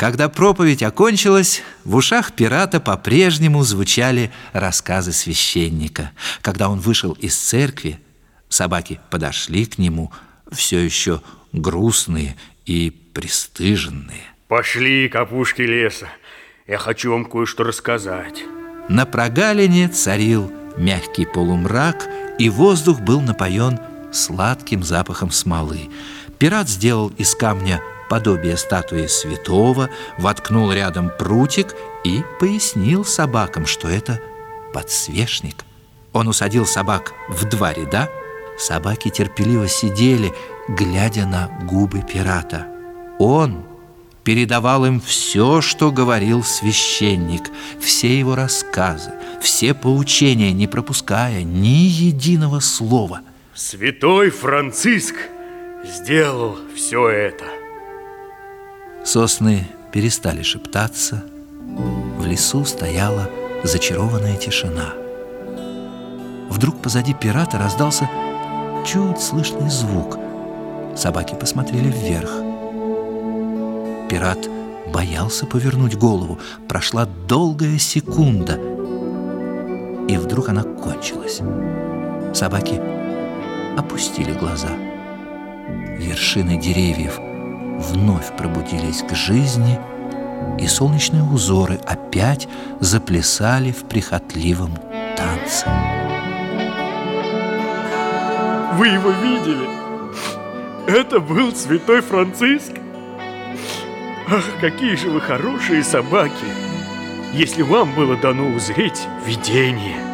Когда проповедь окончилась, в ушах пирата по-прежнему звучали рассказы священника. Когда он вышел из церкви, собаки подошли к нему, все еще грустные и пристыженные. Пошли, капушки леса, я хочу вам кое-что рассказать. На прогалине царил мягкий полумрак, и воздух был напоен сладким запахом смолы. Пират сделал из камня подобие статуи святого, воткнул рядом прутик и пояснил собакам, что это подсвечник. Он усадил собак в два ряда. Собаки терпеливо сидели, глядя на губы пирата. Он передавал им все, что говорил священник, все его рассказы, все поучения, не пропуская ни единого слова. Святой Франциск сделал все это – Сосны перестали шептаться. В лесу стояла зачарованная тишина. Вдруг позади пирата раздался чуть слышный звук. Собаки посмотрели вверх. Пират боялся повернуть голову. Прошла долгая секунда, и вдруг она кончилась. Собаки опустили глаза. Вершины деревьев – вновь пробудились к жизни, и солнечные узоры опять заплясали в прихотливом танце. Вы его видели? Это был святой Франциск? Ах, какие же вы хорошие собаки! Если вам было дано узреть видение –